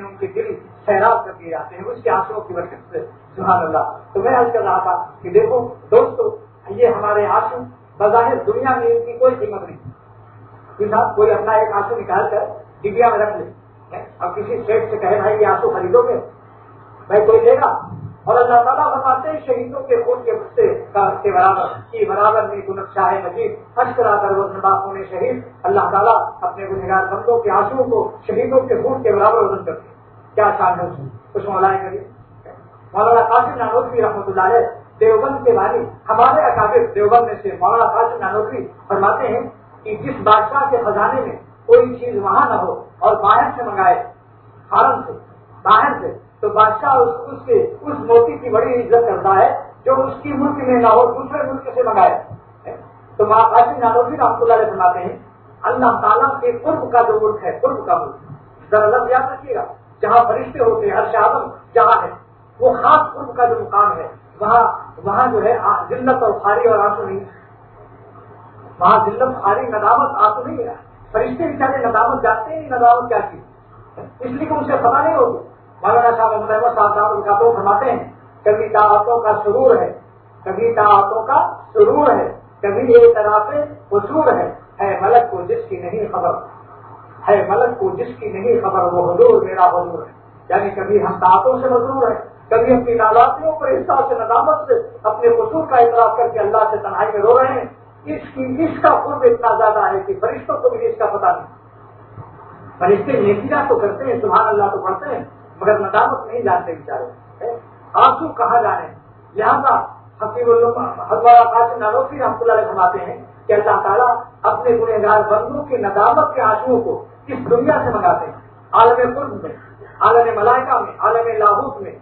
میں ان کے دل سیراب کر دیے جاتے ہیں اس کے آنسو کی برکت سے، سبحان اللہ۔ تو میں آج کر رہا تھا کہ دیکھو، دوستو، یہ ہمارے آنسو بظاہر دنیا میں ان کی کوئی قیمت نہیں۔ صاحب کوئی اپنا ایک آنسو نکال کر ڈبیا میں رکھ لے۔ اور کسی شیٹ سے کہے، بھائی، یہ آنسو خریدو گے؟ بھائی، کوئی لے گا؟ اور اللہ تعالیٰ بتاتے ہیں شہیدوں کے خون کے غصے کے برابر، کی برابر میں گنک شاہ مجید حج کرا کر وزن باپ ہونے شہید۔ اللہ تعالیٰ اپنے گنگار بندوں کے آنسو کو شہیدوں کے خون کے برابر وزن کرتے کیا شان ہے کچھ مولانا قاسم نانوتری رحمۃ اللہ علیہ دیوبند کے بارے ہمارے اکابر دیوبند میں سے مولانا قاسم نانوتری فرماتے ہیں کہ جس بادشاہ کے خزانے میں کوئی چیز وہاں نہ ہو اور باہر سے منگائے فارم سے باہر سے، تو بادشاہ اس اس کے اس موتی کی بڑی عزت کرتا ہے، جو اس کی ملک میں نہ ہو، دوسرے ملک سے منگائے۔ تو ماں قاسم نانوتری رحمۃ اللہ علیہ فرماتے ہیں، اللہ تعالیٰ کے قرب کا جو ملک ہے، قرب کا ملک۔ ذرا یاد رکھیے گا، جہاں فرشتے ہوتے ہیں ہر شاہم جہاں ہے، وہ خاص قرب کا جو مقام ہے، وہاں وہاں جو ہے ذلت اور خاری اور آنسو نہیں۔ وہاں ذلت خاری ندامت، آنسو نہیں ہے فرشتے بیچارے ندامت جاتے ہیں، ندامت کیا چیز؟ اس لیے کہ ان سے پتا نہیں ہوگا مولانا صاحب محمد صاحب صاحب ان کا تو فرماتے ہیں، کبھی طاقتوں کا سرور ہے، کبھی طاقتوں کا سرور ہے، کبھی ایک طرح سے حصور ہے۔ ہے ملک کو جس کی نہیں خبر ہے ملک کو جس کی نہیں خبر، وہ حضور میرا حضور ہے۔ یعنی کبھی ہم طاقتوں سے مضرور ہیں، کبھی اپنی نالاتیوں پر حصہ سے ندامت سے اپنے قصور کا اعتراف کر کے اللہ سے تنہائی میں رو رہے ہیں۔ اس کی، اس کا قرب اتنا زیادہ ہے کہ فرشتوں کو بھی اس کا پتہ نہیں۔ فرشتے نیکیاں تو کرتے ہیں، سبحان اللہ تو پڑھتے ہیں۔ مگر ندامت نہیں جانتے بیچارے آنسو کہاں جانے لہٰذا حقیب قاسم نالوسی رحمۃ اللہ علیہ فرماتے ہیں کہ اللہ تعالیٰ اپنے گنہگار بندوں کے ندامت کے آنسو کو کس دنیا سے منگاتے ہیں۔ عالم قرب میں، عالم ملائکہ میں، عالم لاہوت میں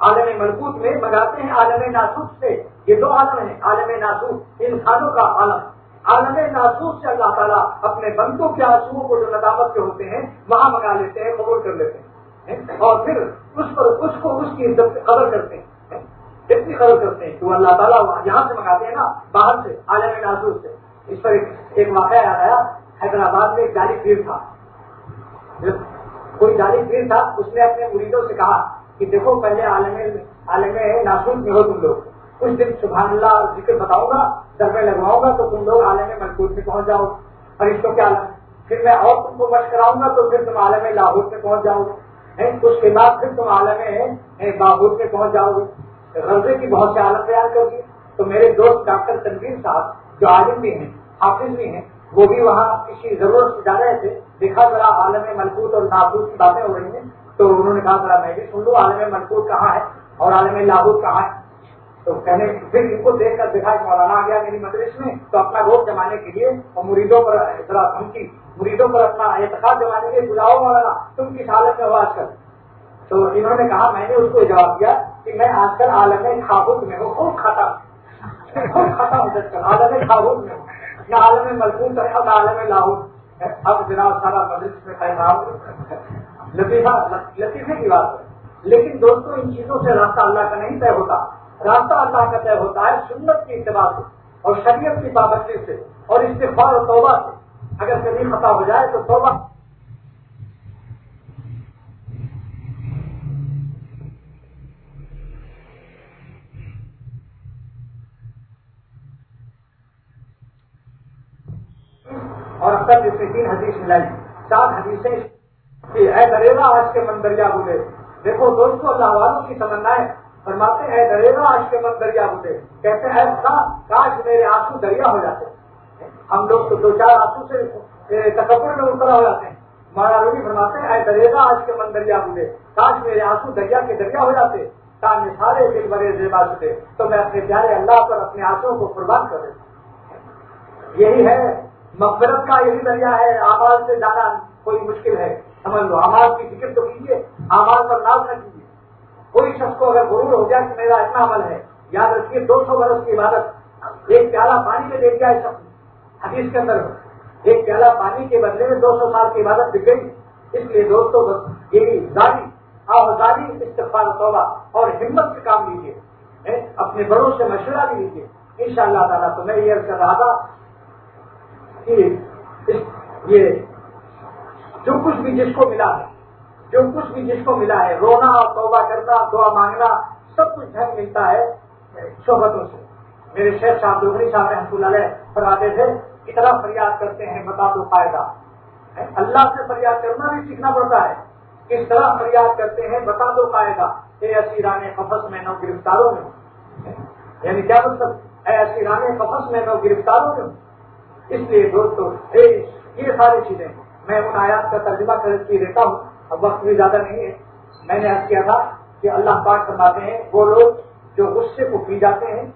عالم ملکوت میں منگاتے ہیں عالم ناسوس سے۔ یہ دو عالم ہیں، عالم ناسوس انسانوں کا عالم۔ عالم ناسوس سے اللہ تعالیٰ اپنے بندوں کے آنسو کو جو ندامت کے ہوتے ہیں، وہاں منگا لیتے ہیں، قبول کر لیتے ہیں۔ اور پھر اس پر اس کو اس کی عزت سے قدر کرتے ہیں. اتنی قدر کرتے ہیں. کہ وہ اللہ تعالیٰ یہاں سے منگاتے ہیں نا، باہر سے عالم نازور سے. اس پر ایک واقعہ یاد آیا، حیدرآباد میں ایک جاری پیر تھا. کوئی جاری پیر تھا، اس نے اپنے مریدوں سے کہا کہ دیکھو، پہلے عالم عالم ناسور میں ہو تم لوگ. کچھ دن سبحان اللہ ذکر بتاؤں گا، در میں لگواؤں گا، تو تم لوگ عالم ملکوت میں پہنچ جاؤ. فرشتوں کے عالم پھر میں اور تم کو مشق کراؤں گا، تو پھر تم عالم لاہور میں پہنچ جاؤ. اس کے بعد پھر تم عالم بابود میں پہنچ جاؤ گے۔ غرضے کی بہت سے عالم بیان کرو تو میرے دوست ڈاکٹر تنویر صاحب، جو عالم بھی ہیں، حافظ بھی ہیں، وہ بھی وہاں کسی ضرورت سے جا رہے تھے۔ دیکھا ذرا عالم ملکوت اور نابود کی باتیں ہو رہی ہیں۔ تو انہوں نے کہا، ذرا میں بھی سن لوں، عالم ملکوت کہاں ہے اور عالم لاہور کہاں ہے؟ تو کہنے پھر ان کو دیکھ کر دیکھا مولانا آ گیا میری مدرس میں تو اپنا روپ جمانے کے لیے اور مریدوں پر ذرا دھمکی، مریدوں پر اپنا اعتقاد جمانے کے لیے بلاؤ مولانا، تم کس حالت میں ہو آج کل؟ تو انہوں نے کہا، میں نے اس کو جواب دیا کہ میں آج کل عالم خابود میں ہوں خوب کھاتا خوب کھاتا ہوں عالم خابود میں ہوں، نہ عالم ملکوت ہے اب عالم لاہور۔ اب جناب سارا مدرس میں پیغام، لطیفہ، لطیفے کی بات ہے۔ لیکن دوستوں ان چیزوں سے راستہ اللہ کا نہیں طے ہوتا۔ راستہ اللہ کا طے ہوتا ہے سنت کی اتباع سے اور شریعت کی پابندی سے اور استفار اور توبہ سے۔ اگر کبھی خطا ہو جائے تو توبہ۔ اور اب تک اس نے تین حدیث ملائی۔ چار حدیثیں۔ اے دریلا آج کے من دریا بولے دیکھو دوستو، اللہ والوں کی تمنا ہے۔ فرماتے ہیں دریلا آج کے من دریا بولے کہتے ہیں کاش میرے آنسو دریا ہو جاتے. ہم لوگ تو دو چار آنسو سے تکبر میں اترا ہو جاتے ہیں۔ مارا روی فرماتے ہیں، اے آج کے من دریا بولے کاش میرے آنسو دریا کے دریا ہو جاتے۔ تاکہ سارے دل بڑے زیبا چکے تو میں اپنے پیارے اللہ پر اپنے آنسو کو قربان کر دیتا یہی ہے، مغفرت کا یہی ذریعہ ہے۔ آواز سے جانا کوئی مشکل ہے۔ سمجھ لو آواز کی فکر تو کیجیے آواز پر ناز نہ کیجیے کوئی شخص کو اگر غرور ہو جائے کہ میرا اتنا عمل ہے، یاد رکھیے، دو سو برس کی عبادت، ایک پیالہ پانی میں دے دیا شخص حدیث کے اندر۔ ایک پیالہ پانی کے بدلے میں دو سو سال کی عبادت بک گئی۔ اس لیے دوستوں یہی زاری آزادی استفال توبہ اور ہمت سے کام لیجیے اپنے بڑوں سے مشورہ بھی لیجیے ان شاء اللہ تعالیٰ تو میں یہ کر رہا تھا کہ یہ جو کچھ بھی جس کو ملا ہے جو کچھ بھی جس کو ملا ہے، رونا، توبہ کرنا، دعا مانگنا، سب کچھ ڈھنگ ملتا ہے شہبتوں سے۔ میرے شیخ صاحب دوسری صاحب رحمۃ اللہ علیہ فرماتے تھے، کتنا فریاد کرتے ہیں بتا دو فائدہ۔ اللہ سے فریاد کرنا بھی سیکھنا پڑتا ہے۔ کس طرح فریاد کرتے ہیں بتا دو فائدہ۔ اے اسیران قفص، میں نو گرفتاروں میں یعنی کیا مطلب اے اسیران قفص، میں نو گرفتاروں میں اس لیے دوستو، یہ ساری چیزیں، میں ان آیات کا ترجمہ کر کے دیتا ہوں۔ اب وقت بھی زیادہ نہیں ہے۔ میں نے عرض کیا تھا کہ اللہ پاک فرماتے ہیں، وہ لوگ جو غصے کو پی جاتے ہیں،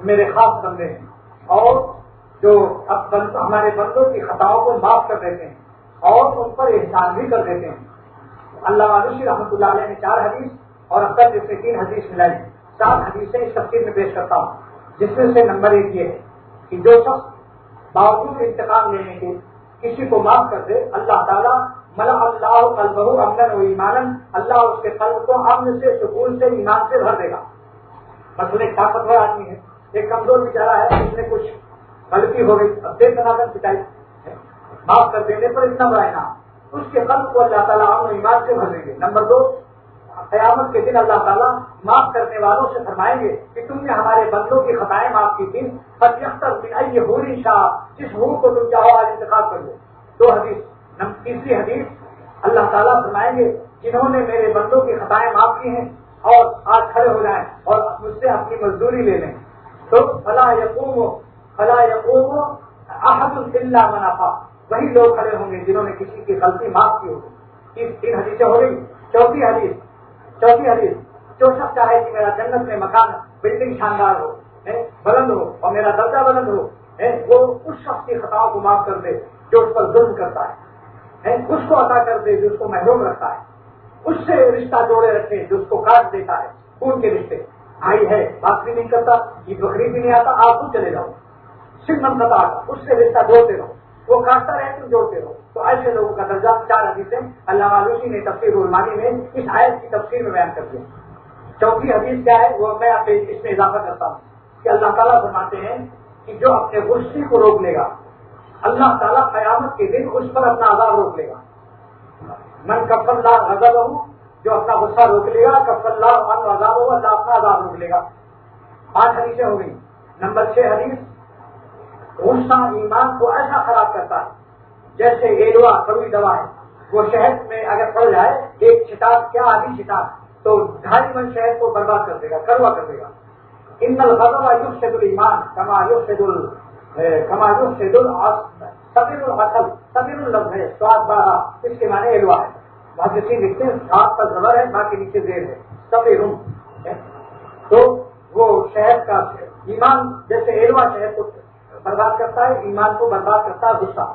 میرے خاص بندے ہیں۔ اور جو اب بند ہمارے بندوں کی خطاؤں کو معاف کر دیتے ہیں، اور ان پر احسان بھی کر دیتے ہیں۔ اللہ علیہ رحمۃ اللہ علیہ نے چار حدیث اور اب تک جس میں تین حدیث ملائی۔ چار حدیثیں اس تفصیل میں پیش کرتا ہوں، جس میں سے نمبر ایک یہ ہے کہ جو شخص باوجود انتقام لینے کے کسی کو معاف کر دے، اللہ تعالیٰ ملا اللہ قلبہ امن و ایمان اللہ اس کے قلب کو امن سے، سکون سے، ایمان سے بھر دے گا۔ بس ایک طاقتور آدمی ہے، ایک کمزور بیچارہ ہے، اس میں کچھ غلطی ہو گئی، اب دیکھ بنا پٹائی معاف کر دینے پر اتنا بڑا انعام۔ اس کے قلب کو اللہ تعالیٰ امن و ایمان سے بھر دیں گے۔ نمبر دو، قیامت کے دن اللہ تعالیٰ معاف کرنے والوں سے فرمائیں گے کہ تم نے ہمارے بندوں کی خطائیں معاف کی تھی فتح ہوری شاہ جس حور کو تم چاہو آج انتخاب کر لو۔ دو حدیث۔ تیسری حدیث اللہ تعالیٰ فرمائیں گے، جنہوں نے میرے بندوں کی خطائیں معاف کی ہیں اور آج کھڑے ہو جائیں اور مجھ سے اپنی مزدوری لے لیں۔ تو فلاح یقوم ہو فلاح یقوم احد اللہ منافع وہی لوگ کھڑے ہوں گے جنہوں نے کسی کی غلطی معاف کی ہوگی تین حدیثیں ہو گئی چوتھی حدیث چوتھی حدیث، جو شخص چاہے کہ میرا جنت میں مکان، بلڈنگ شاندار ہو بلند ہو اور میرا درجہ بلند ہو وہ اس شخص کی خطاؤں کو معاف کر دے جو اس پر ظلم کرتا ہے۔ اس کو عطا کر دے جو اس کو محروم رکھتا ہے۔ اس سے رشتہ جوڑے رکھے، جو اس کو کاٹ دیتا ہے۔ خون کے رشتے۔ آئی ہے بات بھی نہیں کرتا، یہ بکری بھی نہیں آتا، آپ کو چلے جاؤ۔ صرف من آتا اس سے رشتہ جوڑتے رہو۔ وہ کاٹتا رہے تم جوڑتے رہو۔ تو ایسے لوگوں کا درجہ چار حدیثیں اللہ علوسی نے تفصیل علمانی میں اس آیت کی تفصیل میں بیان کر دیا چوتھی حدیث کیا ہے؟ وہ میں اس میں اضافہ کرتا ہوں کہ اللہ تعالیٰ فرماتے ہیں کہ جو اپنے غصے کو روک لے گا اللہ تعالیٰ قیامت کے دن اس پر اپنا عذاب روک لے گا۔ من کف اللہ غزل ہوں جو اپنا غصہ روک لے گا کف اللہ من عذاب ہو اللہ اپنا عذاب روک لے گا۔ پانچ حدیثیں ہو گئی نمبر چھ حدیث، غصہ ایمان کو ایسا خراب کرتا ہے، جیسے ایلوا، کڑوئی دوا ہے۔ وہ شہد میں اگر پڑ جائے، ایک چھٹاس کیا آدھی چھٹاس تو ڈھائی من شہد کو برباد کر دے گا، کڑوا کر دے گا۔ ان الغضب یوگ شید المان کما یوگ شید ال کما یوگ شید الصبر الحصل صبر الفظ ہے، سواد بارہ، اس کے معنی ایلوا ہے۔ وہاں کسی لکھتے ہیں سات کا زبر ہے، باقی نیچے دیر ہے۔ سب تو وہ شہد کا ایمان جیسے ایلوا شہد کو برباد کرتا ہے، ایمان کو برباد کرتا ہے غصہ۔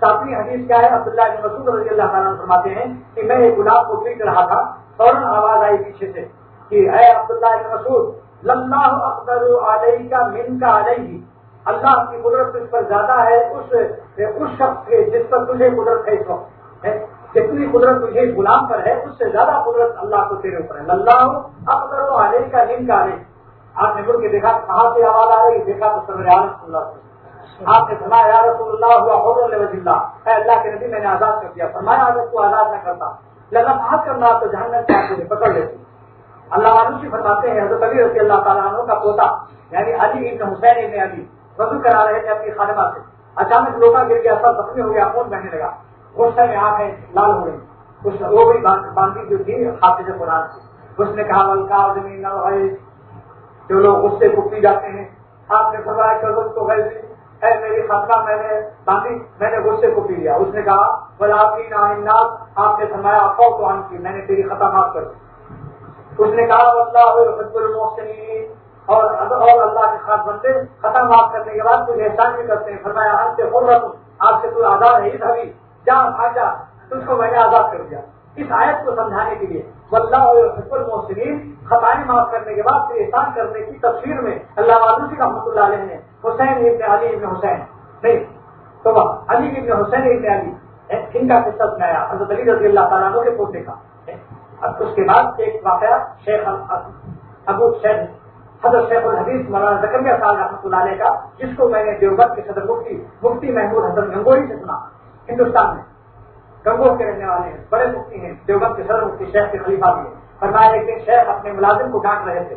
ساتویں حدیث کیا ہے؟ عبداللہ بن مسعود رضی اللہ تعالیٰ فرماتے ہیں کہ میں ایک گلاب کو پیٹ رہا تھا، فوراً آواز آئی پیچھے سے کہ اے عبداللہ بن مسعود اللہ اکبر علیہ کا من کا علیہ۔ اللہ کی قدرت اس پر زیادہ ہے، اس اس شخص کے جس پر تجھے قدرت ہے، اس وقت جتنی قدرت تجھے غلام پر ہے، اس سے زیادہ قدرت اللہ کو تیرے اوپر ہے۔ اللہ اکبر علیہ کا من کا علیہ آپ نے بول کے دیکھا کہاں سے آواز آ رہی، دیکھا تو سر اللہ آپ نے فرمایا، یا رسول اللہ، ہوا اور اللہ۔ اے اللہ کے نبی، میں نے آزاد کر دیا۔ فرمایا، اگر تو آزاد نہ کرتا، لگا بات کرنا تو جہنم کے آپ پکڑ لیتی اللہ عالم سے فرماتے ہیں، حضرت علی رضی اللہ تعالیٰ عنہ کا پوتا یعنی علی ابن حسین ابن علی وضو کرا رہے تھے اپنی خادمہ سے۔ اچانک لوٹا گر گیا سب زخمی ہو گیا، خون بہنے لگا۔ غصے میں آنکھیں لال ہو گئی اس وہ بھی باندھی جو تھی، حافظ قرآن کی۔ اس نے کہا ملکا زمین جو لوگ غصے کو پی جاتے ہیں۔ آپ نے فرمایا کہ تو گئے اے میری خطرہ میں نے باندھی، میں نے غصے کو پی لیا۔ اس نے کہا بلا کی ناس آپ نے فرمایا افو کو کی۔ میں نے تیری خطا معاف کر دی۔ اس نے کہا اللہ حب المحسنین۔ اور اور اللہ کے خاص بندے خطا معاف کرنے کے بعد کچھ احسان بھی کرتے ہیں فرمایا ہم سے ہو رہا آپ سے تو آزاد ہے ابھی جا بھاگ جا، تجھ کو میں نے آزاد کر دیا۔ اس آیت کو سمجھانے کے لیے واللہ حب المحسنین خطائیں معاف کرنے کے بعد پھر احسان کرنے کی تفسیر میں اللہ والدی رحمۃ اللہ علیہ نے حسین ابن علی ابن حسین، نہیں تو علی ابن حسین ابن علی، ان کا قصہ سنایا، حضرت علی رضی اللہ تعالیٰ کے پوتے کا۔ اب اس کے بعد ایک واقعہ شیخ ابو شیخ حضرت شیخ الحدیث مولانا زکریہ صاحب رحمۃ اللہ علیہ کا، جس کو میں نے دیوبند کے صدر مفتی مفتی محمود حضرت گنگوئی سے سنا، ہندوستان میں۔ گنگوں کے رہنے والے ہیں، بڑے مفتی ہیں، دیوبند کے سر مفتی شہر کے خلیفہ بھی ہیں۔ فرمایا ایک دن شہر اپنے ملازم کو ڈانٹ رہے تھے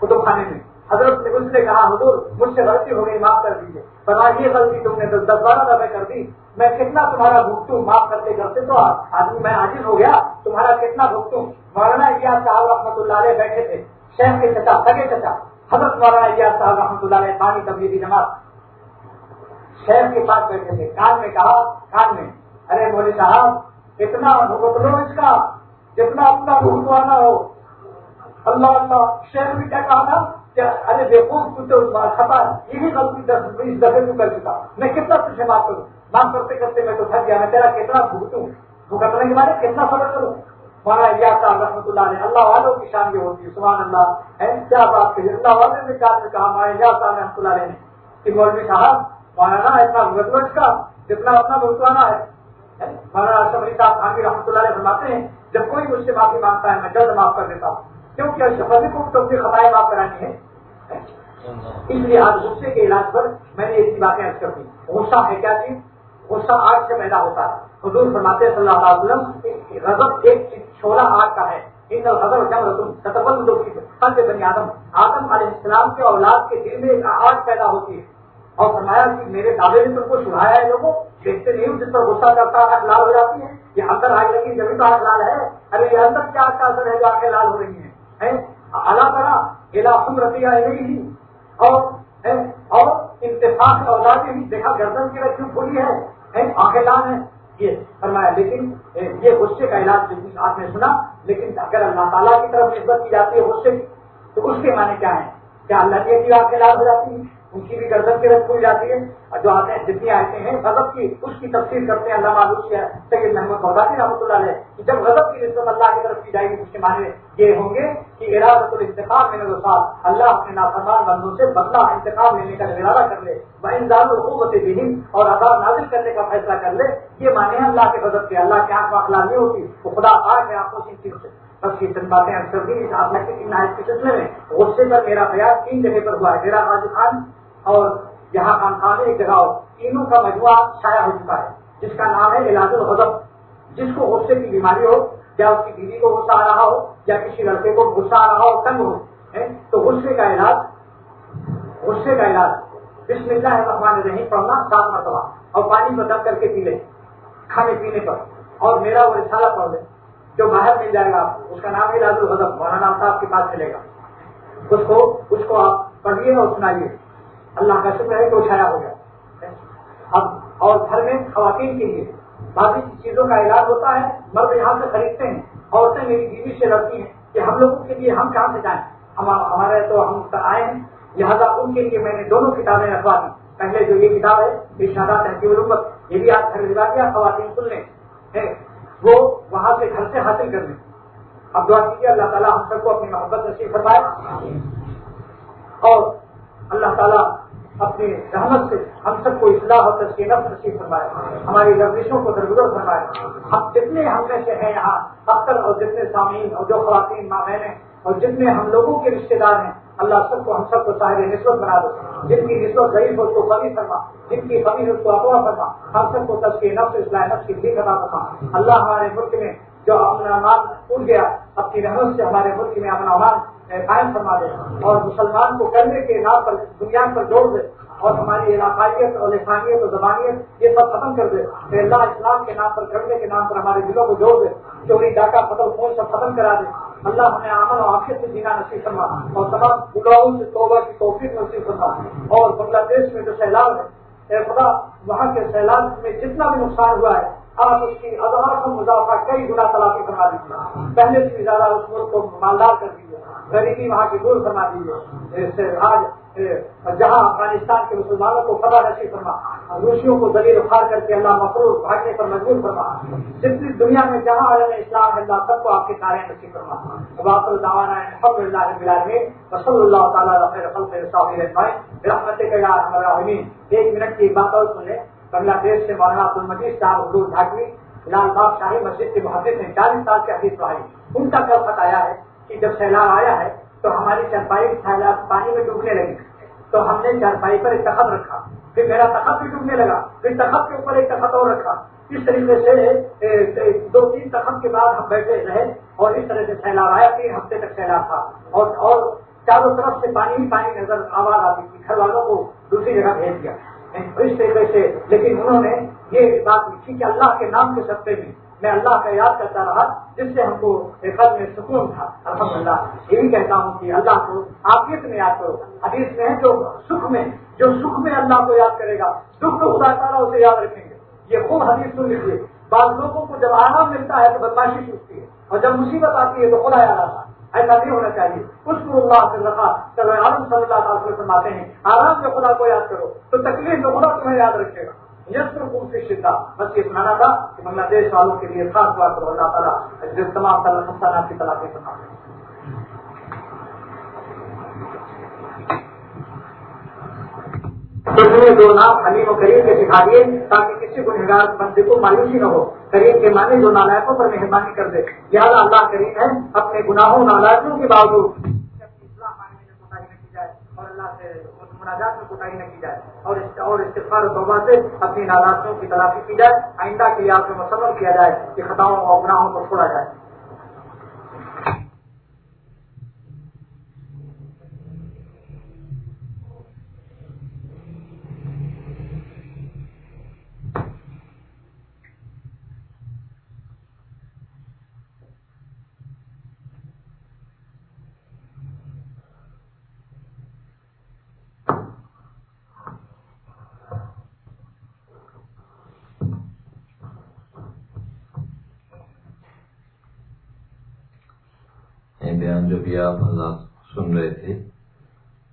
کتب خانے میں۔ حضرت نے مجھ سے کہا، حضور، مجھ سے غلطی ہو گئی، معاف کر دیجیے فرمایا، یہ غلطی تم نے دس بارہ دفعہ کر دی۔ میں کتنا تمہارا بھگتوں معاف کرتے کرتے تو آدمی میں عاجز ہو گیا، تمہارا کتنا بھگتوں۔ مولانا یا صاحب رحمۃ اللہ علیہ بیٹھے تھے۔ شہر کے چچا، سگے چچا، حضرت مولانا یا صاحب رحمۃ اللہ علیہ پانی تبدیلی جماعت۔ شہر کے پاس بیٹھے تھے، کان میں کہا، کان میں، ارے مولوی صاحب، اتنا بھگت لو اس کا، جتنا اپنا بھگتوانا ہو۔ اللہ اللہ شہر بھی کیا کہا تھا ارے بےخوب تجھے اس دیکھو کھپا یہی غلطی دس بیس دفعے تو کر چکا۔ میں کتنا تجھے معاف کروں؟ معاف کرتے کرتے میں تو تھک گیا، میں تیرا کتنا بھگتوں بھگتنے کے بارے کتنا فرق کروں؟ یا صاحب رحمۃ اللہ نے اللہ والوں کی شان بھی ہوتی ہے، سبحان اللہ۔ ہے کیا بات کری اللہ والے نے کیا کہا ہمارے یا صاحب رحمۃ اللہ نے۔ کہ مولوی صاحب، مولانا اتنا بھگت کا، جتنا اپنا بھگتوانا ہے۔ مولانا اشرف علی صاحب حامی رحمۃ اللہ علیہ فرماتے ہیں، جب کوئی مجھ سے معافی مانگتا ہے، میں جلد معاف کر دیتا ہوں۔ کیونکہ اشرف علی کو تو اپنی خطائیں معاف کرانی ہے اس لیے آج غصے کے علاج پر میں نے ایسی باتیں ارد کر دی۔ غصہ ہے کیا چیز؟ غصہ آگ سے پیدا ہوتا ہے۔ حضور فرماتے صلی اللہ علیہ وسلم رضب ایک چیز چھولا آگ کا ہے۔ ان حضر جب رسول ستبل لوگ کی بنی آدم آدم علیہ السلام کے اولاد کے دل میں ایک آگ پیدا ہوتی ہے۔ اور فرمایا کہ میرے دعوے نے تم کو سنایا ہے لوگوں، دیکھتے نہیں جس پر غصہ کرتا آگ لال ہو جاتی ہے۔ یہ اندر آگ لگی جبھی تو آگ لال ہے۔ ارے یہ اندر کیا آگ کا اثر ہے جو آگے لال ہو رہی ہیں؟ اللہ تعالیٰ علاقوں رتیا نہیں اور اور انتفاق اولاد بھی دیکھا گردن کی کیوں کھلی ہے؟ آنکھیں لال ہیں۔ یہ فرمایا، لیکن یہ غصے کا علاج جس آپ نے سنا، لیکن اگر اللہ تعالیٰ کی طرف نسبت کی جاتی ہے غصے کی، تو اس کے معنی کیا ہے کیا اللہ کی آنکھیں علاج ہو جاتی ہے؟ ان کی بھی گردن کی رت کھل جاتی ہے۔ اور جو آتے ہیں، جتنی آتے ہیں، غضب کی، اس کی تفصیل کرتے ہیں اللہ معلوم سید محمد بغدادی رحمۃ اللہ علیہ، کہ جب غضب کی نسبت اللہ کی طرف کی جائے گی اس کے معنی یہ ہوں گے کہ ارادت الانتقام میں ساتھ اللہ اپنے نافرمان بندوں سے بدلا انتقام لینے کا ارادہ کر لے۔ وہ انسان القوت بھی اور عذاب نازل کرنے کا فیصلہ کر لے۔ یہ مانے اللہ کے غضب کے۔ اللہ کے آنکھ میں نہیں ہوتی، وہ خدا آگ ہے آپ کو چیز سے۔ بس یہ چند باتیں اکثر بھی آپ نے کے سلسلے میں۔ غصے پر میرا بیان تین جگہ پر ہوا ہے۔ میرا راجو خان اور یہاں خان خان ایک جگہ تینوں کا مجموعہ شائع ہو چکا ہے، جس کا نام ہے علاج الغضب۔ جس کو غصے کی بیماری ہو، یا اس کی بیوی کو غصہ آ رہا ہو، یا کسی لڑکے کو غصہ آ رہا ہو، تنگ ہو تو غصے کا علاج، غصے کا علاج۔ بسم اللہ الرحمن الرحیم، پڑھنا سات مرتبہ۔ اور پانی بدل کر کے پی لیں، کھانے پینے پر۔ اور میرا وہ رسالہ پڑھ لیں، جو باہر مل جائے گا، اس کا نام علاج الغضب۔ مولانا صاحب کے پاس ملے گا۔ اس کو اس کو آپ پڑھیے اور سنائیے۔ اللہ کا شکر ہے کہ اٹھایا ہو گیا۔ اب اور گھر میں خواتین کے لیے باقی چیزوں کا علاج ہوتا ہے۔ مرد یہاں سے خریدتے ہیں، عورتیں میری بیوی سے لڑتی ہیں کہ ہم لوگوں کے لیے ہم کہاں سے جائیں۔ ہمارے تو ہم آئے ہیں۔ لہٰذا ان کے لیے میں نے دونوں کتابیں رکھوا دی۔ پہلے جو یہ کتاب ہے ارشادہ تحقیق الامت، یہ بھی آپ گھر لگا دیا، خواتین سن لیں وہ وہاں سے گھر سے حاصل کر لیں۔ اب دعا کیجیے، اللہ تعالیٰ ہم سب کو اپنی محبت نصیب فرمائے۔ اور اللہ تعالیٰ اپنی رحمت سے ہم سب کو اصلاح اور تشکیل نصیب فرمائے۔ ہماری لفظوں کو درگزر فرمائے۔ ہم جتنے ہم میں سے ہیں یہاں اکثر اور جتنے سامعین اور جو خواتین ماں بہنیں اور جتنے ہم لوگوں کے رشتے دار ہیں، اللہ سب کو ہم سب کو صاحب نسبت بنا دو جن کی نسبت غریب ہو تو کبھی فرما۔ جن کی کمی ہو تو افواہ فرما۔ ہم سب کو تشکیل نفس، اصلاح نفس کی بھی کرا فرما۔ اللہ ہمارے ملک میں جو اپنا امان ٹوٹ گیا، اپنی رحمت سے ہمارے ملک میں اپنا امان قائم فرما دے اور مسلمان کو کرنے کے نام پر دنیا پر جوڑ دے اور ہماری علاقائیت اور لسانیت اور زبانیت یہ سب ختم کر دے کہ اللہ اسلام کے نام پر کرنے کے نام پر ہمارے دلوں کو جوڑ دے، چوری، ڈاکہ فتح خون سب ختم کرا دے۔ اللہ ہمیں امن اور آخر سے جینا نصیب فرما۔ اور تمام گلاؤں سے توبہ کی توفیق نصیب فرما۔ اور بنگلہ دیش میں جو سیلاب ہے، اے خدا، وہاں کے سیلاب میں جتنا بھی نقصان ہوا ہے، آپ اس کی ادوار کو مضافہ کئی گنا تلافی کروا دیجیے۔ پہلے سے بھی زیادہ اس ملک کو مالدار کر دیجیے۔ غریبی وہاں کی دور کروا دیجیے آج جہاں افغانستان کے مسلمانوں کو فتح نصیب فرما روشیوں کو دلیل اخار کر کے اللہ مفروض بھاگنے پر مجبور فرما۔ جتنی دنیا میں جہاں عالم اسلام ہے اللہ سب کو آپ کے تارے نصیب فرما۔ باپ الدوانا الحمد اللہ بلال وصل اللہ تعالیٰ رحمت ایک منٹ کی بات اور سن لیں بنگلہ دیش سے مولانا عبد المجید صاحب حضور ڈھاکوی لال باغ شاہی مسجد کے محدث نے چالیس سال کے حدیث پڑھائی ان کا کل بتایا ہے؟ کہ جب سیلاب آیا ہے تو ہماری چرپائی سیلاب پانی میں ڈوبنے لگی۔ تو ہم نے چارپائی پر ایک تخت رکھا۔ پھر میرا تخت بھی ڈوبنے لگا۔ پھر تخت کے اوپر ایک تخت اور رکھا۔ اس طریقے سے دو تین تخت کے بعد ہم بیٹھے رہے اور اس طرح سے سیلاب آیا تین ہفتے تک سیلاب تھا۔ اور اور چاروں طرف سے پانی ہی پانی نظر آواز آتی تھی۔ گھر والوں کو دوسری جگہ بھیج دیا۔ یعنی اس طریقے سے۔ لیکن انہوں نے یہ بات لکھی کہ اللہ کے نام کے سطح میں میں اللہ کا یاد کرتا رہا جس سے ہم کو ایک میں سکون تھا۔ الحمدللہ۔ یہی کہتا ہوں کہ اللہ کو آپ کس میں یاد کرو۔ حدیث میں جو سکھ میں جو سکھ میں اللہ کو یاد کرے گا، دکھ تو خدا تعالیٰ اسے یاد رکھیں گے۔ یہ خوب حدیث سن لیجیے بعض لوگوں کو جب آرام ملتا ہے تو بدماشی چھوٹتی ہے، اور جب مصیبت آتی ہے تو خدا یاد آتا ایسا نہیں ہونا چاہیے۔ اس کو اللہ سے رکھا جب عالم صلی اللہ تعالیٰ سے فرماتے ہیں، آرام سے خدا کو یاد کرو، تو تکلیف تو خدا تمہیں یاد رکھے گا۔ یسر سے شدہ۔ بس یہ سنانا تھا کہ بنگلہ دیش والوں کے لیے خاص بات کرو اللہ تعالیٰ تمام تعالیٰ کی طلاق سناتے دو نام حلیم و کریم کے سکھا دیے تاکہ کسی کو نگار بندے کو مایوسی نہ ہو۔ کریم کے معنی جو نالائکوں پر مہربانی کر دے۔ لہٰذا اللہ کریم ہے، اپنے گناہوں نالائکوں کے باوجود اور اللہ سے مناجات میں کوٹائی نہ کی جائے اور اور استفار توبہ سے اپنی ناراضیوں کی تلافی کی جائے، آئندہ کے لیے آپ میں مسلم کیا جائے کہ خطاؤں اور گناہوں کو چھوڑا جائے۔ بیان جو بھی آپ حضرات سن رہے تھے،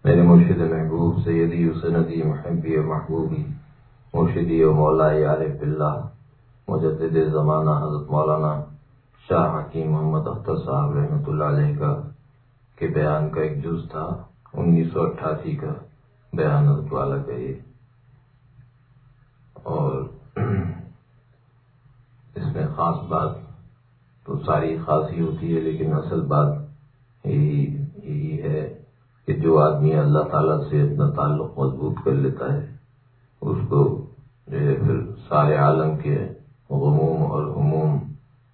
میرے مرشد محبوب سیدی سندی محبی و محبوبی مرشدی و مولا عارف اللہ مجدد زمانہ حضرت مولانا شاہ حکیم محمد اختر صاحب رحمۃ اللہ علیہ کا، کے بیان کا ایک جز تھا، انیس سو اٹھاسی کا بیان حضرت والا کا یہ۔ اور اس میں خاص بات تو ساری خاصی ہوتی ہے، لیکن اصل بات یہی یہی ہے کہ جو آدمی اللہ تعالیٰ سے اپنا تعلق مضبوط کر لیتا ہے، اس کو جو ہے پھر سارے عالم کے غموم اور عموم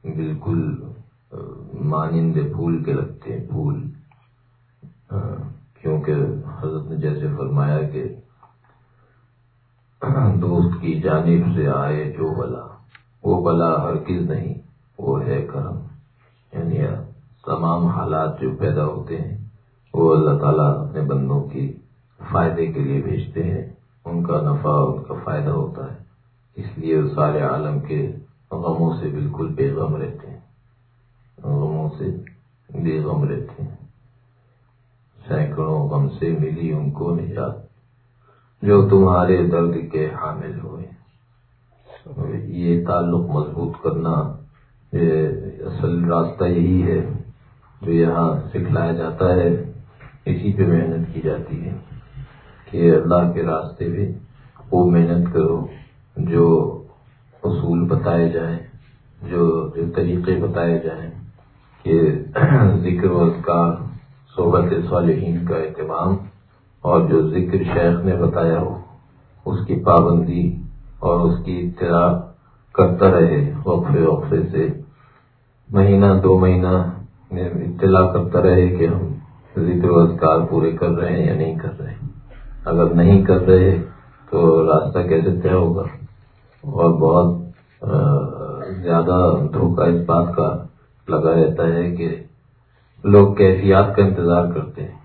بالکل مانند پھول کے لگتے ہیں، پھول۔ کیونکہ حضرت نے جیسے فرمایا کہ دوست کی جانب سے آئے جو بلا، وہ بلا ہر کس نہیں، وہ ہے کرم یعنی تمام حالات جو پیدا ہوتے ہیں، وہ اللہ تعالیٰ اپنے بندوں کی فائدے کے لیے بھیجتے ہیں۔ ان کا نفع ان کا فائدہ ہوتا ہے۔ اس لیے وہ سارے عالم کے غموں سے بالکل بے غم رہتے ہیں۔ غموں سے بے غم رہتے ہیں۔ سینکڑوں غم سے ملی ان کو نجات، جو تمہارے درد کے حامل ہوئے۔ یہ تعلق مضبوط کرنا اصل راستہ یہی ہے۔ جو یہاں سکھلایا جاتا ہے، اسی پہ محنت کی جاتی ہے کہ اللہ کے راستے میں وہ محنت کرو جو اصول بتائے جائیں، جو جو طریقے بتائے جائیں کہ ذکر و اذکار، صحبت صالحین کا اہتمام اور جو ذکر شیخ نے بتایا ہو، اس کی پابندی اور اس کی اطلاع کرتا رہے وقفے وقفے سے۔ مہینہ، دو مہینہ اطلاع کرتا رہے کہ ہم ذکر و اذکار پورے کر رہے ہیں یا نہیں کر رہے اگر نہیں کر رہے تو راستہ کیسے طے ہوگا؟ اور بہت زیادہ دھوکہ اس بات کا لگا رہتا ہے کہ لوگ کیفیات کا انتظار کرتے ہیں۔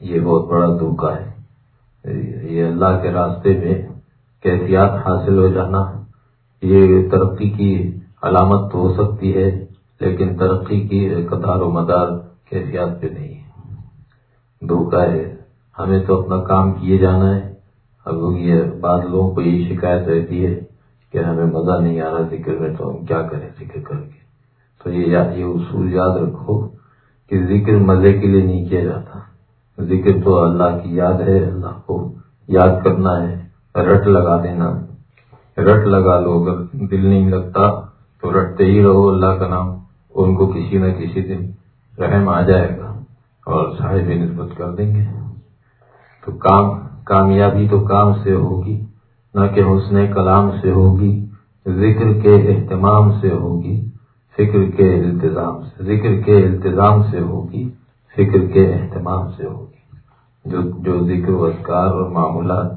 یہ بہت بڑا دھوکہ ہے۔ یہ اللہ کے راستے میں کیفیات حاصل ہو جانا، یہ ترقی کی علامت تو ہو سکتی ہے۔ لیکن ترقی کی قطار و مدار کیفیات پہ نہیں ہے۔ دھوکہ ہے۔ ہمیں تو اپنا کام کیے جانا ہے۔ اب یہ بعض لوگوں کو یہی شکایت رہتی ہے کہ ہمیں مزہ نہیں آ رہا ذکر میں تو ہم کیا کریں ذکر کر کے۔ تو یہ یہ اصول یاد رکھو کہ ذکر مزے کے لیے نہیں کیا جاتا۔ ذکر تو اللہ کی یاد ہے، اللہ کو یاد کرنا ہے۔ رٹ لگا دینا۔ رٹ لگا لو۔ اگر دل نہیں لگتا تو رٹتے ہی رہو۔ اللہ کا نام ان کو کسی نہ کسی دن رحم آ جائے گا اور صاحب نسبت کر دیں گے۔ تو کام، کامیابی تو کام سے ہوگی، نہ کہ حسن کلام سے ہوگی، ذکر کے اہتمام سے ہوگی، فکر کے التظام سے، ذکر کے التظام سے ہوگی، فکر کے اہتمام سے ہوگی۔ جو جو ذکر و اذکار اور معمولات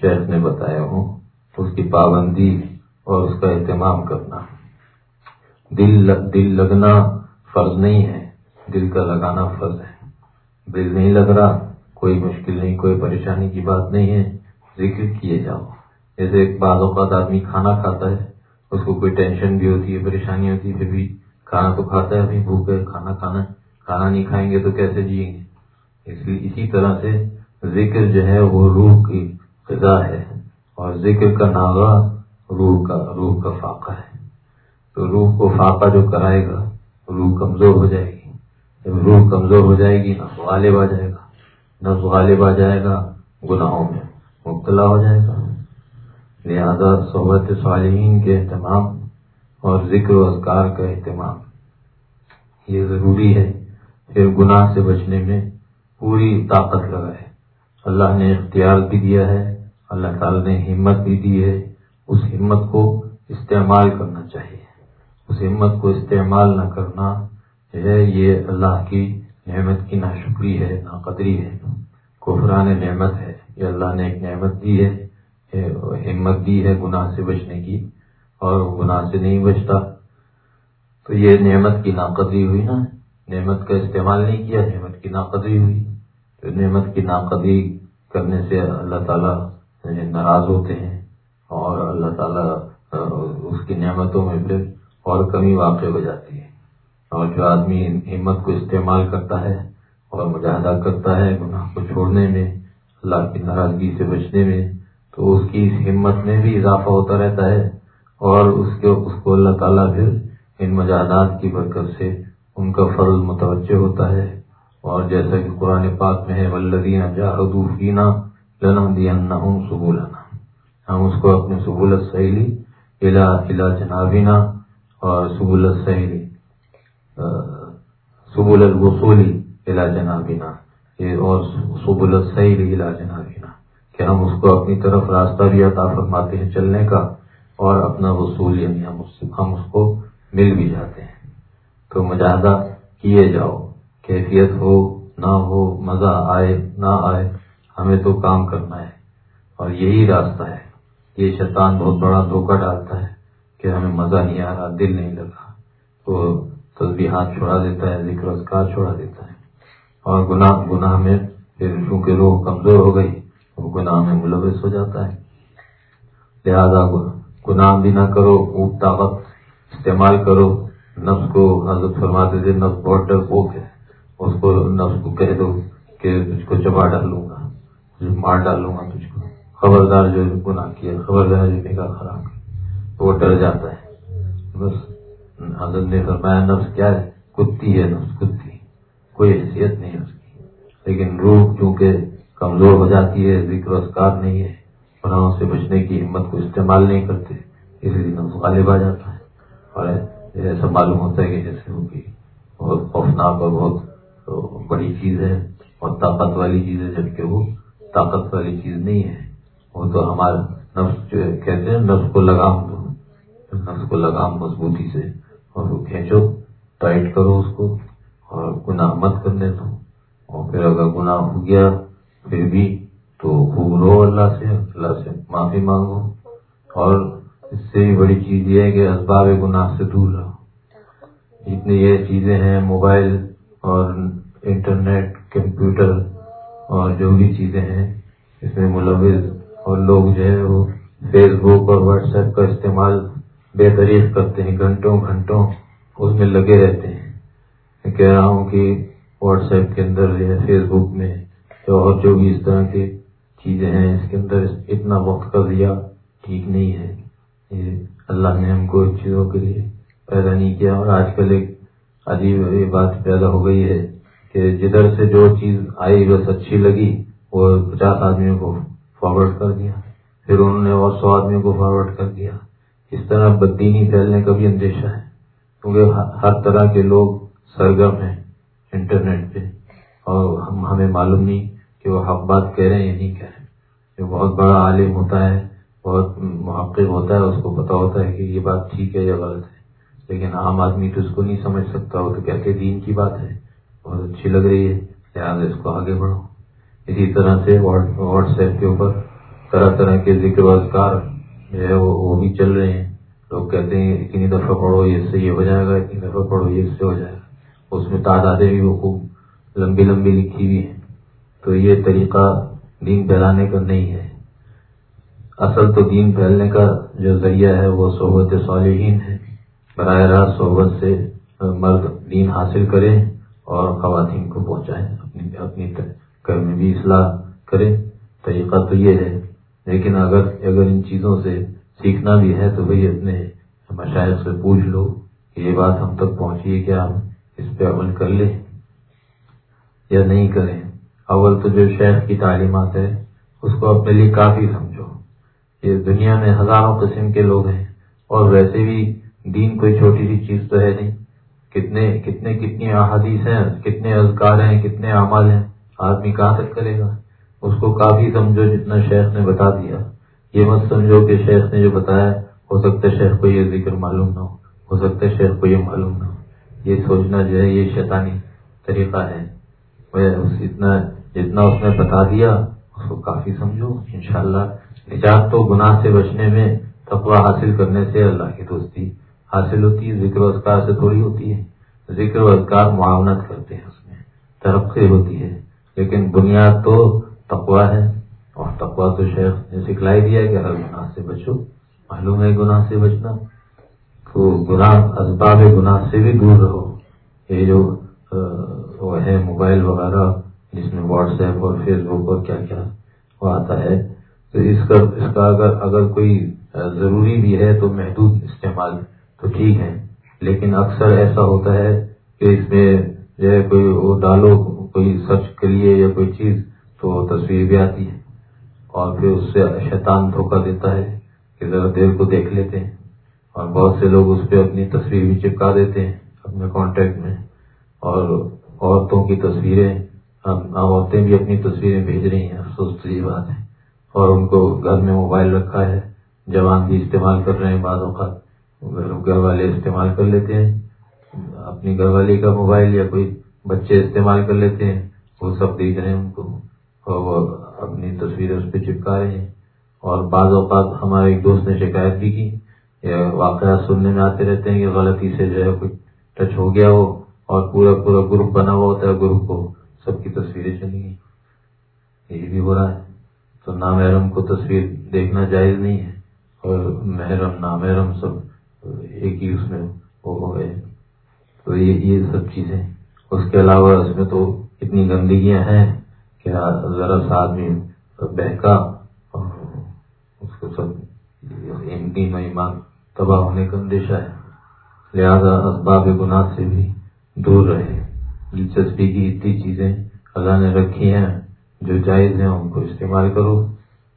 شیخ نے بتایا ہوں، اس کی پابندی اور اس کا اہتمام کرنا۔ دل دل لگنا فرض نہیں ہے۔ دل کا لگانا فرض ہے۔ دل نہیں لگ رہا، کوئی مشکل نہیں، کوئی پریشانی کی بات نہیں ہے۔ ذکر کیے جاؤ۔ جیسے ایک بعض اوقات آدمی کھانا کھاتا ہے، اس کو کوئی ٹینشن بھی ہوتی ہے پریشانی ہوتی ہے پھر بھی کھانا تو کھاتا ہے، ابھی بھوک ہے، کھانا کھانا کھانا نہیں کھائیں گے تو کیسے جیئیں گے؟ اس لیے اسی طرح سے ذکر جو ہے، وہ روح کی غذا ہے۔ اور ذکر کا ناغا روح کا روح کا فاقہ ہے۔ تو روح کو فاقہ جو کرائے گا روح کمزور ہو جائے گی۔ جب روح کمزور ہو جائے گی نفس غالب آ جائے گا نفس غالب آ جائے گا، گناہوں میں مبتلا ہو جائے گا۔ لہذا صحبت صالحین کے اہتمام اور ذکر و اذکار کا اہتمام یہ ضروری ہے۔ پھر گناہ سے بچنے میں پوری طاقت لگائے اللہ نے اختیار بھی دیا ہے، اللہ تعالی نے ہمت بھی دی ہے۔ اس ہمت کو استعمال کرنا چاہیے۔ اس ہمت کو استعمال نہ کرنا ہے، یہ اللہ کی نعمت کی ناشکری ہے نا قدری ہے۔ کفران نعمت ہے۔ یہ اللہ نے ایک نعمت دی ہے ہمت دی ہے گناہ سے بچنے کی۔ اور گناہ سے نہیں بچتا۔ تو یہ نعمت کی ناقدری ہوئی نا۔ نعمت کا استعمال نہیں کیا، نعمت کی ناقدری ہوئی۔ تو نعمت کی ناقدری کرنے سے اللہ تعالیٰ ناراض ہوتے ہیں۔ اور اللہ تعالیٰ اس کی نعمتوں میں پھر اور کمی واقع ہو جاتی ہے۔ اور جو آدمی ہمت کو استعمال کرتا ہے اور مجاہدہ کرتا ہے گناہ کو چھوڑنے میں، اللہ کی ناراضگی سے بچنے میں۔ تو اس کی اس ہمت میں بھی اضافہ ہوتا رہتا ہے اور اس کے، اس کو اللہ تعالیٰ پھر ان مجاہدات کی برکت سے ان کا فرض متوجہ ہوتا ہے۔ اور جیسا کہ قرآن پاک میں ہے ولدین جاہدوفینہ لنا دیا سبولنا ہم اس کو اپنی سہولت سہیلی الا الا جنابینا اور سہولت سہیلی سبول الوصولی الا جنابینا اور سبول السیل الا جنابینا کہ ہم اس کو اپنی طرف راستہ بھی عطا فرماتے ہیں چلنے کا اور اپنا وصول یعنی ہم اس ہم اس کو مل بھی جاتے ہیں۔ تو مجاہدہ کیے جاؤ، کیفیت ہو، نہ ہو، مزہ آئے، نہ آئے، ہمیں تو کام کرنا ہے اور یہی راستہ ہے۔ یہ شیطان بہت بڑا دھوکہ ڈالتا ہے۔ کہ ہمیں مزہ نہیں آ رہا، دل نہیں لگا تو تصویرات چھوڑا دیتا ہے، ذکر اذکار چھوڑا دیتا ہے۔ اور گناہ گناہ میں پھر چونکہ روح کمزور ہو گئی، وہ گناہ میں ملوث ہو جاتا ہے۔ لہذا گناہ بھی نہ کرو اونٹ طاقت استعمال کرو۔ نفس کو حضرت فرماتے تھے، نفس بہت ڈر پوک ہے۔ اس کو نفس کو کہہ دو کہ تجھ کو چبا ڈالوں گا، مار ڈالوں گا تجھ کو۔ خبردار جو گناہ کیا، خبردار جو نگاہ خراب وہ ڈر جاتا ہے۔ بس حضرت نے فرمایا، نفس کیا ہے؟ کتی ہے، نفس کتی۔ کوئی حیثیت نہیں اس کی۔ لیکن روح چونکہ کمزور ہو جاتی ہے، ذکر اسکار نہیں ہے، گناہوں سے بچنے کی ہمت کو استعمال نہیں کرتے اس لیے نفس غالب آ جاتا ہے۔ اور ایسا معلوم ہوتا ہے کہ جیسے وہ کی بہت خوفناک اور بہت بڑی چیز ہے اور طاقت والی چیز ہے، جبکہ وہ طاقت والی چیز نہیں ہے۔ وہ تو ہمارا نفس جو کہتے ہیں، نفس کو لگام دو نفس کو لگام مضبوطی سے اور وہ کھینچو، ٹائٹ کرو اس کو اور گناہ مت کرنے دو۔ اور پھر اگر گناہ ہو گیا پھر بھی تو خوب رو اللہ سے اللہ سے معافی مانگو۔ اور اس سے بھی بڑی چیز یہ ہے کہ اسباب گناہ سے دور رہو۔ جتنی یہ چیزیں ہیں، موبائل اور انٹرنیٹ، کمپیوٹر اور جو بھی چیزیں ہیں، اس میں ملوث اور لوگ جو ہے وہ فیس بک اور واٹس ایپ کا استعمال بے تعریف کرتے ہیں، گھنٹوں گھنٹوں اس میں لگے رہتے ہیں۔ میں کہہ رہا ہوں کہ واٹس ایپ کے اندر یا فیس بک میں اور جو بھی اس طرح کی چیزیں ہیں، اس کے اندر اتنا وقت کا دیا ٹھیک نہیں ہے۔ یہ اللہ نے ہم کو ان چیزوں کے لیے پیدا نہیں کیا اور آج کل ایک عجیب یہ بات پیدا ہو گئی ہے کہ جدھر سے جو چیز آئی، بس اچھی لگی، وہ پچاس آدمیوں کو فارورڈ کر دیا۔ پھر انہوں نے اور سو آدمیوں کو فارورڈ کر دیا۔ اس طرح بدینی پھیلنے کا بھی اندیشہ ہے، کیونکہ ہر طرح کے لوگ سرگرم ہیں انٹرنیٹ پہ، اور ہم ہمیں معلوم نہیں کہ وہ حق بات کہہ رہے ہیں یا نہیں کہہ رہے جو بہت بڑا عالم ہوتا ہے، بہت محقق ہوتا ہے، اس کو پتا ہوتا ہے کہ یہ بات ٹھیک ہے یا غلط ہے۔ لیکن عام آدمی تو اس کو نہیں سمجھ سکتا، وہ تو کہتے دین کی بات ہے۔ بہت اچھی لگ رہی ہے، لہٰذا اس کو آگے بڑھو اسی طرح سے واٹس ایپ کے اوپر طرح طرح کے ذکر و اذکار جو ہے وہ بھی چل رہے ہیں۔ لوگ کہتے ہیں اتنی دفعہ پڑھو اس سے یہ ہو جائے گا، اتنی دفعہ پڑھو، یہ اس سے ہو جائے گا۔ اس میں تعدادیں بھی وہ خوب لمبی لمبی لکھی ہوئی ہیں۔ تو یہ طریقہ دین پھیلانے کا نہیں ہے۔ اصل تو دین پھیلنے کا جو ذریعہ ہے وہ صحبت صالحین ہے۔ براہ راست صحبت سے مرد دین حاصل کرے اور خواتین کو پہنچائیں، اپنی اپنی گھر میں بھی اصلاح کرے طریقہ تو یہ ہے لیکن اگر اگر ان چیزوں سے سیکھنا بھی ہے تو بھائی اپنے مشاہد سے پوچھ لو کہ یہ بات ہم تک پہنچی ہے کہ ہم اس پہ عمل کر لیں یا نہیں کریں۔ اول تو جو شہر کی تعلیمات ہے، اس کو اپنے لیے کافی سمجھو۔ یہ دنیا میں ہزاروں قسم کے لوگ ہیں اور ویسے بھی دین کوئی چھوٹی سی چیز تو ہے نہیں۔ کتنے کتنے کتنی احادیث ہیں، کتنے اذکار ہیں، کتنے اعمال ہیں، آدمی کہاں تک کرے گا؟ اس کو کافی سمجھو جتنا شیخ نے بتا دیا۔ یہ مت سمجھو کہ شیخ نے جو بتایا، ہو سکتا ہے شیخ کو یہ ذکر معلوم نہ ہو ہو سکتا ہے شیخ کو یہ معلوم نہ ہو۔ یہ سوچنا جو ہے، یہ شیطانی طریقہ ہے۔ اتنا، جتنا اس نے بتا دیا، اس کو کافی سمجھو۔ انشاءاللہ، نجات تو گناہ سے بچنے میں، تقوی حاصل کرنے سے اللہ کی دوستی حاصل ہوتی ہے۔ ذکر و اذکار سے تھوڑی ہوتی ہے۔ ذکر و اذکار معاونت کرتے ہیں اس میں، ترقی ہوتی ہے۔ لیکن بنیاد تو تقوا ہے اور تقوا تو شیخ نے سکھلائی دیا کہ ہر گناہ سے بچو، معلوم ہے گناہ سے بچنا۔ تو گناہ، اسباب گناہ سے بھی دور رہو۔ یہ جو وہ ہے موبائل وغیرہ، جس میں واٹس ایپ اور فیس بک اور کیا کیا وہ آتا ہے۔ تو اس کا اس کا اگر اگر کوئی ضروری بھی ہے تو محدود استعمال تو ٹھیک ہے۔ لیکن اکثر ایسا ہوتا ہے کہ اس میں جو ہے کوئی وہ ڈالو، کوئی سرچ کریے یا کوئی چیز تو تصویر بھی آتی ہے اور پھر اس سے شیطان دھوکہ دیتا ہے کہ ذرا دیر کو دیکھ لیتے ہیں اور بہت سے لوگ اس پہ اپنی تصویر بھی چپکا دیتے ہیں اپنے کانٹیکٹ میں اور عورتوں کی تصویریں عورتیں بھی اپنی تصویریں بھیج رہی ہیں، افسوس کی بات ہے۔ اور ان کو گھر میں موبائل رکھا ہے، جوان بھی استعمال کر رہے ہیں بعض اوقات۔ گھر والے استعمال کر لیتے ہیں، اپنی گھر والی کا موبائل یا کوئی بچے استعمال کر لیتے ہیں، وہ سب دیکھ رہے ہیں ان کو۔ وہ اپنی تصویریں اس پہ چپکا رہے ہیں اور بعض اوقات ہمارے ایک دوست نے شکایت بھی کی واقعات سننے میں آتے رہتے ہیں کہ غلطی سے جو ہے کوئی ٹچ ہو گیا ہو اور پورا پورا گروپ بنا ہوا ہوتا ہے، گروپ کو سب کی تصویریں چلی گئی یہ بھی ہو رہا ہے۔ تو نامحرم کو تصویر دیکھنا جائز نہیں ہے اور محرم، نامحرم سب ایک ہی اس میں وہ ہو گئے۔ تو یہ سب چیزیں۔ اس کے علاوہ اس میں تو اتنی گندگیاں ہیں۔ کہ ہاں، ذرا سا آدمی بہکا اور اس کو سب یعنی ایمان تباہ ہونے کا اندیشہ ہے۔ لہذا اسباب گناہ سے بھی دور رہے۔ دلچسپی کی اتنی چیزیں اللہ نے رکھی ہیں جو جائز ہیں، ان کو استعمال کرو۔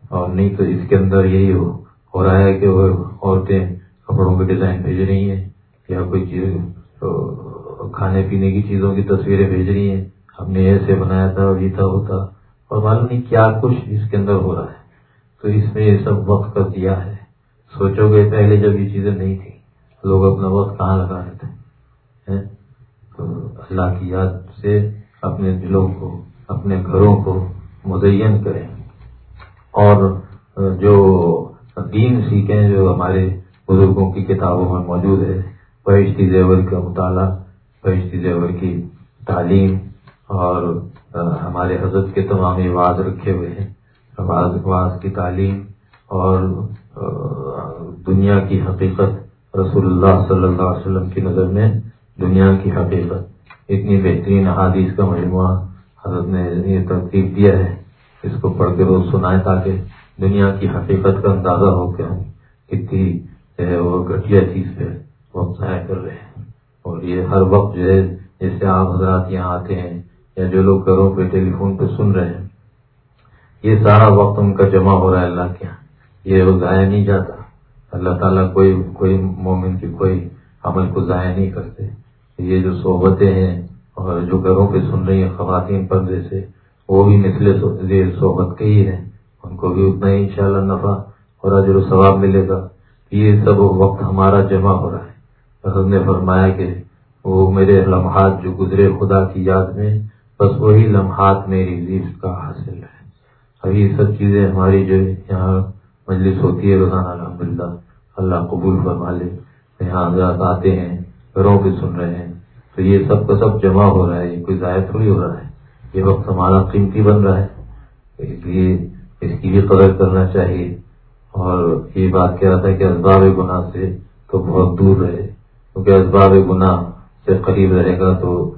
اور نہیں تو اس کے اندر یہی ہو ہو رہا ہے کہ وہ عورتیں کپڑوں کے ڈیزائن بھیج رہی ہیں یا کوئی چیز کھانے پینے کی چیزوں کی تصویریں بھیج رہی ہیں۔ ہم نے ایسے بنایا تھا یہ تھا، ہوتا۔ اور معلوم نہیں کیا کچھ اس کے اندر ہو رہا ہے۔ تو اس میں یہ سب وقت کر دیا ہے۔ سوچو گے، پہلے جب یہ چیزیں نہیں تھی لوگ اپنا وقت کہاں لگا رہے تھے؟ تو اللہ کی یاد سے اپنے دلوں کو، اپنے گھروں کو مزین کریں۔ اور جو دین سیکھیں، جو ہمارے بزرگوں کی کتابوں میں موجود ہے بہشتی زیور کا مطالعہ بہشتی زیور کی تعلیم اور ہمارے حضرت کے تمام واز رکھے ہوئے ہیں۔ واز کی تعلیم اور دنیا کی حقیقت، رسول اللہ صلی اللہ علیہ وسلم کی نظر میں دنیا کی حقیقت۔ اتنی بہترین احادیث کا مجموعہ حضرت نے یہ ترتیب دیا ہے۔ اس کو پڑھ کے روز سنائے تاکہ دنیا کی حقیقت کا اندازہ ہو کہ ہم کتنی، جو ہے، وہ گھٹیا چیز پہ وقت ضائع کر رہے ہیں۔ اور یہ ہر وقت جو ہے، جیسے آپ حضرات یہاں آتے ہیں یا جو لوگ گھروں پہ ٹیلی فون پہ سن رہے ہیں۔ یہ سارا وقت ان کا جمع ہو رہا ہے اللہ کے یہ ضائع نہیں جاتا۔ اللہ تعالیٰ کوئی کوئی مومن کی کوئی عمل کو ضائع نہیں کرتے۔ یہ جو صحبتیں ہیں اور جو گھروں پہ سن رہی ہیں خواتین پردے سے، وہ بھی مثل صحبت کے ہی ہیں۔ ان کو بھی اتنا ہی انشاءاللہ نفع اور اجر و ثواب ملے گا۔ یہ سب وقت ہمارا جمع ہو رہا ہے۔ حضرت نے فرمایا کہ وہ میرے لمحات جو گزرے خدا کی یاد میں بس وہی لمحات میری ریز کا حاصل ہے۔ ابھی یہ سب چیزیں ہماری جو یہاں مجلس ہوتی ہے، روزانہ الحمد للہ اللہ قبول فرما لے۔ یہاں حضرات آتے ہیں، گھروں پہ سن رہے ہیں۔ تو یہ سب کا سب جمع ہو رہا ہے، یہ کوئی ضائع تھوڑی ہو رہا ہے۔ یہ وقت ہمارا قیمتی بن رہا ہے۔ اس لیے اس کی بھی قدر کرنا چاہیے۔ اور یہ بات کہہ رہا تھا کہ اسباب گناہ سے تو بہت دور رہے۔ کیونکہ اسباب گناہ سے قریب رہے گا تو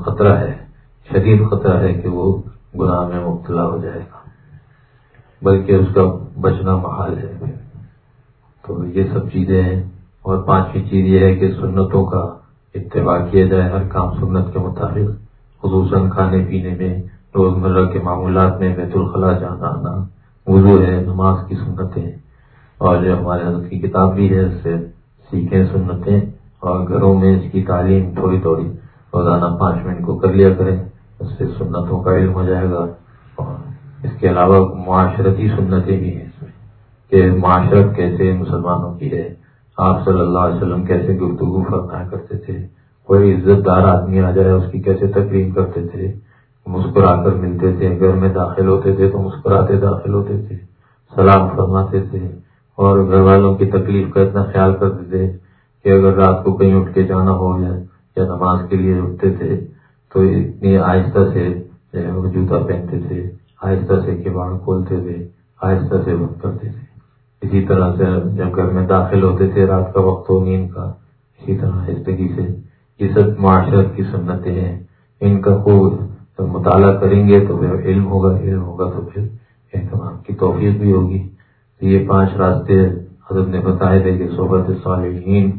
خطرہ ہے، شدید خطرہ ہے کہ وہ گناہ میں مبتلا ہو جائے گا۔ بلکہ اس کا بچنا محال ہے۔ تو یہ سب چیزیں ہیں۔ اور پانچویں چیز یہ ہے کہ سنتوں کا اتباع کیا جائے ہر کام سنت کے مطابق، خصوصاً کھانے پینے میں، روزمرہ کے معمولات میں، بیت الخلاء، جانا آنا۔ وضو ہے، نماز کی سنتیں۔ اور جو ہمارے حضرت کی کتاب بھی ہے، اس سے سیکھیں سنتیں۔ گھروں میں اس کی تعلیم تھوڑی تھوڑی روزانہ پانچ منٹ کو کر لیا کریں اس سے سنتوں کا علم ہو جائے گا۔ اور اس کے علاوہ معاشرتی سنتیں بھی ہیں اس میں کہ معاشرت کیسے مسلمانوں کی ہے۔ آپ صلی اللہ علیہ وسلم کیسے گفتگو فرمایا کرتے تھے۔ کوئی عزت دار آدمی آ جائے، اس کی کیسے تقریب کرتے تھے؟ مسکرا کر ملتے تھے، گھر میں داخل ہوتے تھے تو مسکراتے داخل ہوتے تھے، سلام فرماتے تھے اور گھر والوں کی تکلیف کا اتنا خیال کرتے تھے۔ کہ اگر رات کو کہیں اٹھ کے جانا ہو جائے یا نماز کے لیے اٹھتے تھے، تو اتنی آہستہ سے جوتا پہنتے تھے، آہستہ سے کباڑ کھولتے تھے، آہستہ سے بند کرتے تھے۔ اسی طرح سے جب گھر میں داخل ہوتے تھے، رات کا وقت ہو، نیند کا، اسی طرح آہستگی سے۔ یہ سب معاشرت کی سنتیں ہیں۔ ان کا خوب مطالعہ کریں گے تو پھر علم ہوگا علم ہوگا تو پھر اہتمام کی توفیق بھی ہوگی۔ تو یہ پانچ راستے حضرت نے بتائے تھے کہ صحبت صالحین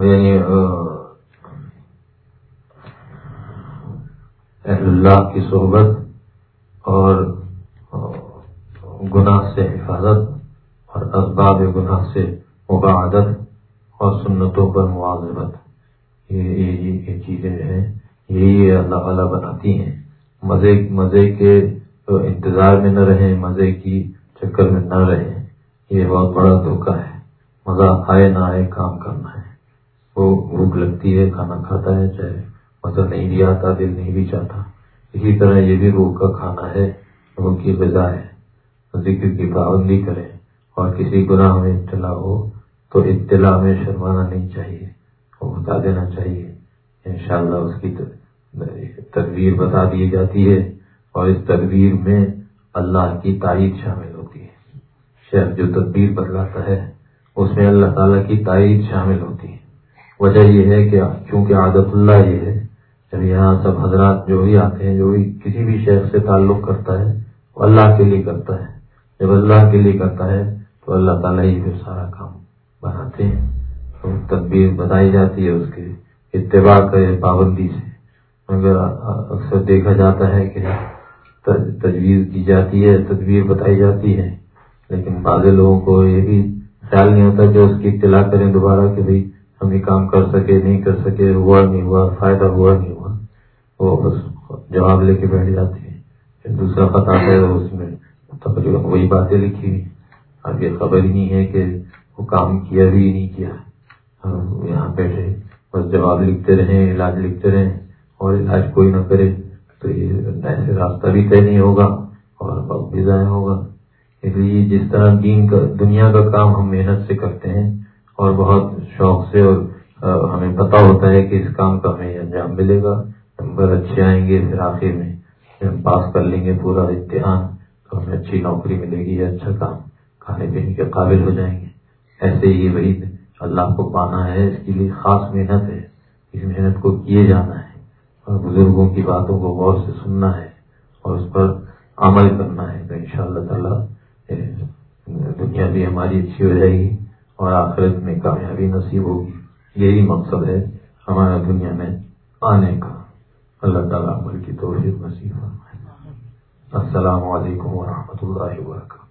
یعنی اہل اللہ کی صحبت اور گناہ سے حفاظت اور اسباب گناہ سے مباعدت اور سنتوں پر معذرت۔ یہ چیزیں ہیں۔ یہی اللہ تعالیٰ بناتی ہیں۔ مزے مزے کے انتظار میں نہ رہیں، مزے کی چکر میں نہ رہیں۔ یہ بہت بڑا دھوکہ ہے۔ مزہ آئے نہ آئے کام کرنا ہے۔ وہ بھوک لگتی ہے، کھانا کھاتا ہے، چاہے مزہ نہیں بھی آتا، دل نہیں بھی چاہتا۔ اسی طرح یہ بھی روح کا کھانا ہے، روح کی غذا ہے۔ ذکر کی پابندی کریں اور کسی گناہ میں اطلاع ہو تو اطلاع میں شرمانا نہیں چاہیے، وہ بتا دینا چاہیے۔ انشاءاللہ اس کی تدبیر بتا دی جاتی ہے اور اس تدبیر میں اللہ کی تائید شامل ہوتی ہے۔ شیخ جو تدبیر بدلاتا ہے، اس میں اللہ تعالیٰ کی تائید شامل ہوتی ہے۔ وجہ یہ ہے کہ چونکہ عادت اللہ یہ ہے جب یہاں سب حضرات جو بھی آتے ہیں، جو بھی کسی بھی شہر سے تعلق کرتا ہے، وہ اللہ کے لیے کرتا ہے۔ جب اللہ کے لیے کرتا ہے، تو اللہ تعالیٰ ہی پھر سارا کام بناتے ہیں۔ تو تدبیر بتائی جاتی ہے اس کے اتباع کرے پابندی سے۔ مگر اکثر دیکھا جاتا ہے کہ تجویز کی جاتی ہے، تدبیر بتائی جاتی ہے۔ لیکن بعض لوگوں کو یہ بھی خیال نہیں ہوتا کہ اس کی اطلاع کریں دوبارہ کہ بھائی ہم یہ کام کر سکے، نہیں کر سکے، ہوا نہیں ہوا، فائدہ ہوا نہیں ہوا، وہ بس جواب لے کے بیٹھ جاتے ہیں۔ دوسرا خطا ہے، اس میں تقریباً وہی باتیں لکھی ہوئی۔ اب یہ خبر ہی نہیں ہے کہ وہ کام کیا بھی نہیں کیا۔ یہاں بیٹھے، بس جواب لکھتے رہیں، علاج لکھتے رہیں، اور علاج کوئی نہ کرے تو یہ ایسے راستہ بھی طے نہیں ہوگا اور وقت بھی ضائع ہوگا۔ اس لیے جس طرح دین کا، دنیا کا کام ہم محنت سے کرتے ہیں اور بہت شوق سے اور ہمیں پتا ہوتا ہے کہ اس کام کا ہمیں انجام ملے گا۔ نمبر اچھے آئیں گے پھر آخر میں۔ ہم پاس کر لیں گے پورا امتحان تو ہمیں اچھی نوکری ملے گی اچھا کام۔ کھانے پینے کے قابل ہو جائیں گے۔ ایسے ہی وہی اللہ کو پانا ہے، اس کے لیے خاص محنت ہے۔ اس محنت کو کیے جانا ہے۔ اور بزرگوں کی باتوں کو غور سے سننا ہے اور اس پر عمل کرنا ہے۔ تو ان شاء اللہ تعالی دنیا بھی ہماری اچھی ہو جائے گی۔ اور آخرت میں کامیابی نصیب ہوگی۔ یہی مقصد ہے ہمارا دنیا میں آنے کا۔ اللہ تعالیٰ عمل کی توفیق نصیب فرمائے۔ السلام علیکم ورحمۃ اللہ وبرکاتہ۔